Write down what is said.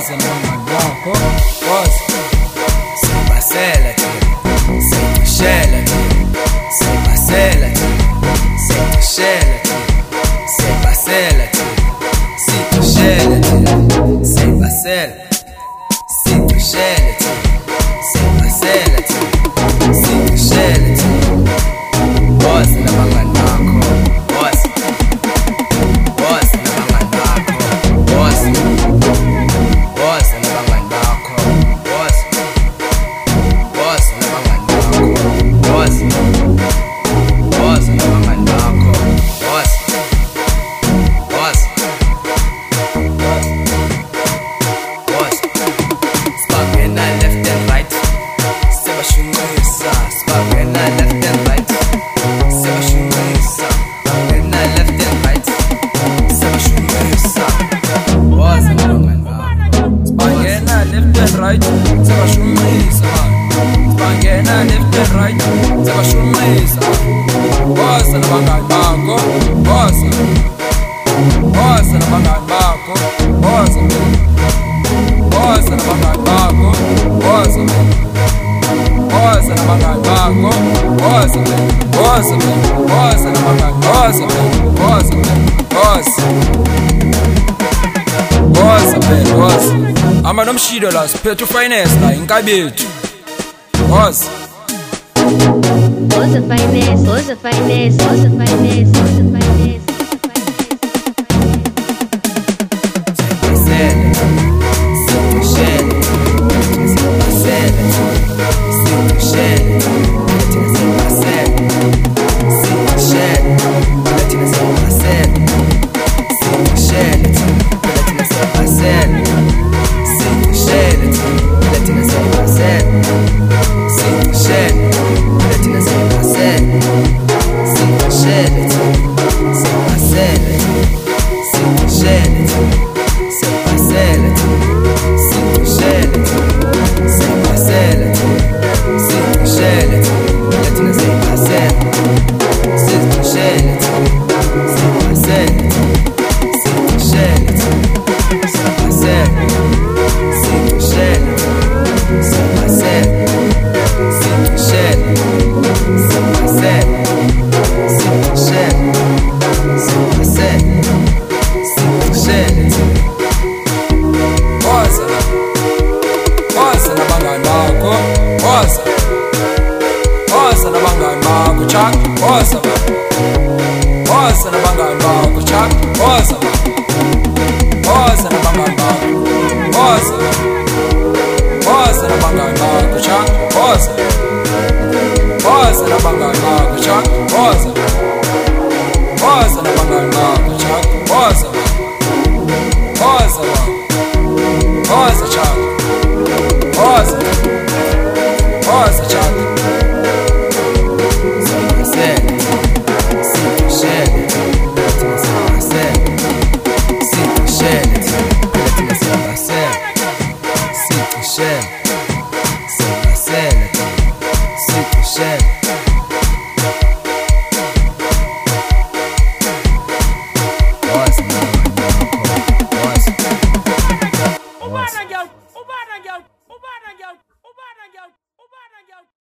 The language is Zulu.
wasn't on my block, oh, was. Samba Cela wena left and right zabashumisa bosa nabangani bakho bosa bosa nabangani bakho bosa bosa nabangani bakho bosa bosa nabangani bakho bosa bosa bosa nabangani bosa bosa bosa bosa bosa amba nomshido la siphethe ufinance la inkabethu Rosa. Rosa Painel, Rosa Painel, Rosa Painel, Rosa Painel. Woza nabangani bakho Jack Woza Woza nabangani bakho Jack Woza Woza Woza Jack Woza Woza Jack